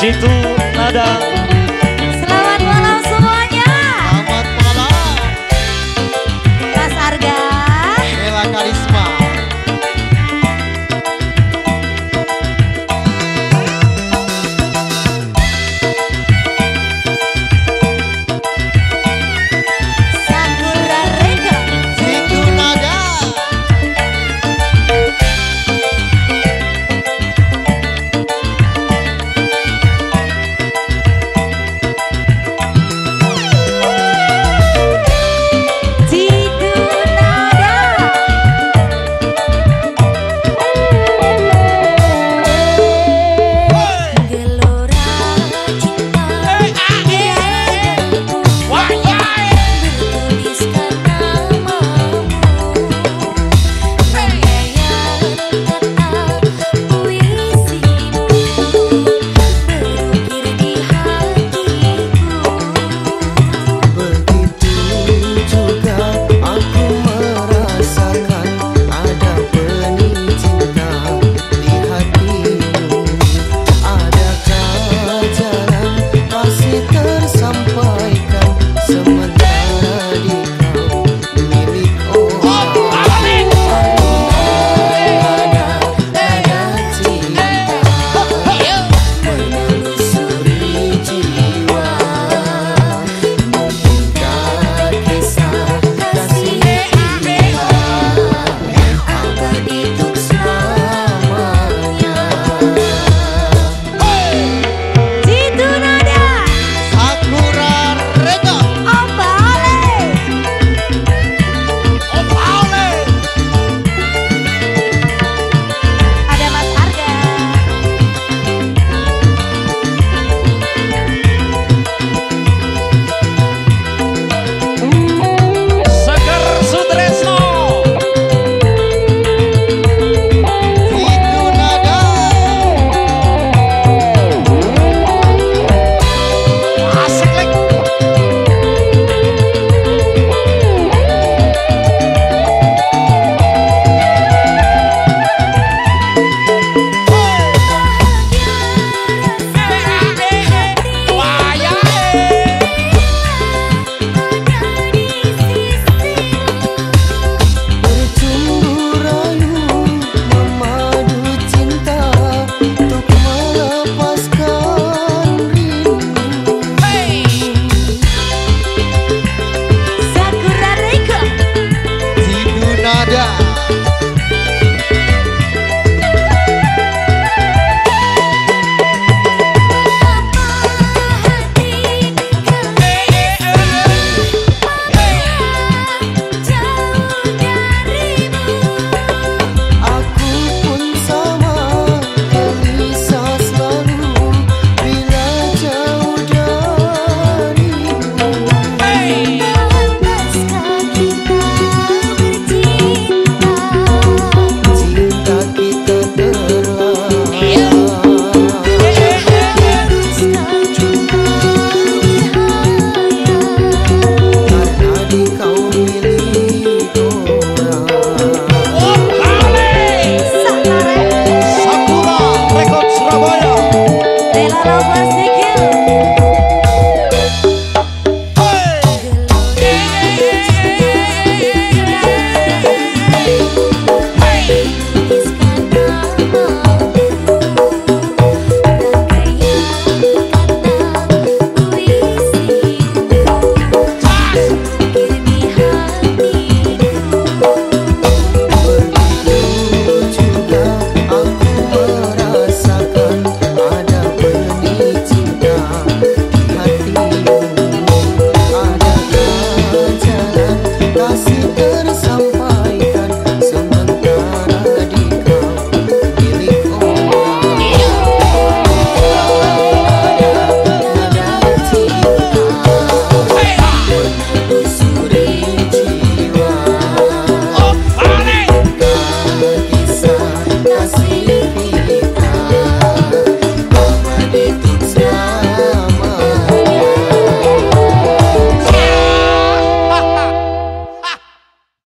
Situ Nada Yeah.